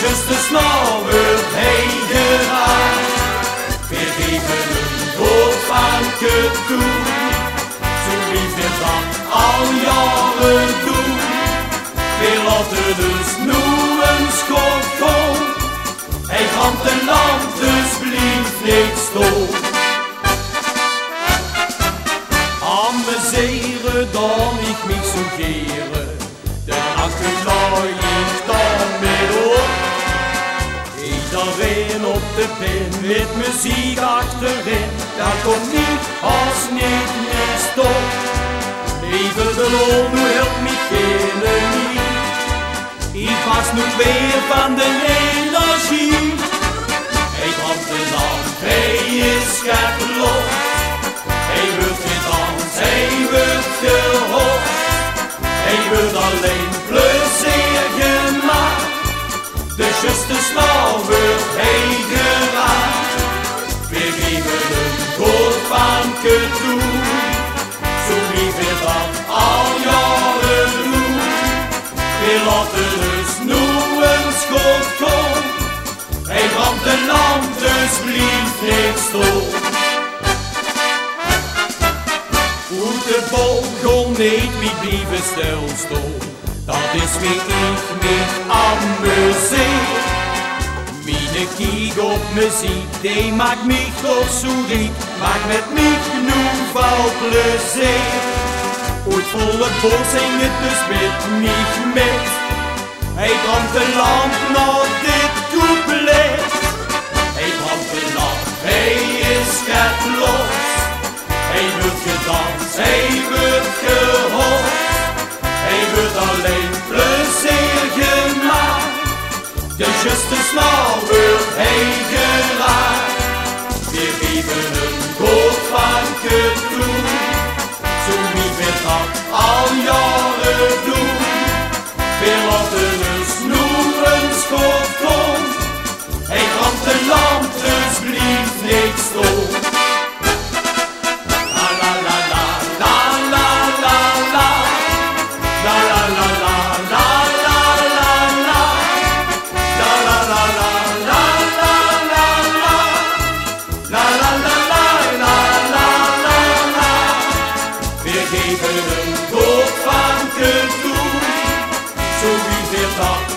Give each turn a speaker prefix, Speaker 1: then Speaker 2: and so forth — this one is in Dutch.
Speaker 1: justes snor wordt hij geraakt. We geven een groot van toe, zo lief is dat al jaren doen. We laten dus nu een schot hij gaat de land dus blieft niet stoel. Amuseren dan ik mich zo geren, Iedereen op de pin met muziek achterin, dat komt niet als niet meer stop. Lieve de lol, nu helpt me niet. Ik was nu weer van de van. Zo lief is dat al jaren doen. We laten dus nu een schot komen. Hij brandt de lamp, dus blieft niet stil. Hoe de vogel niet wie blijven stilstaan, dat is wie ik mich amuseer. Mine kiek op muziek, die maakt mich toch zo maakt met mich genoeg veel plezier. Ooit volle bos zingt dus met mich met, hij brandt de lamp naar dit couplet. Hij brandt de lamp, hij is los. Hij wordt gedanst, hij wordt gehoord. Hij wordt alleen plezier gemaakt. De juiste snel wordt hij geraakt. We geven We laten dus nu een schot komen. Hij brandt de lamp, dus blieft niks stil. La la la la la la la la La la la la la la la la La la la la la la la la La la la la la la la la We geven een talk.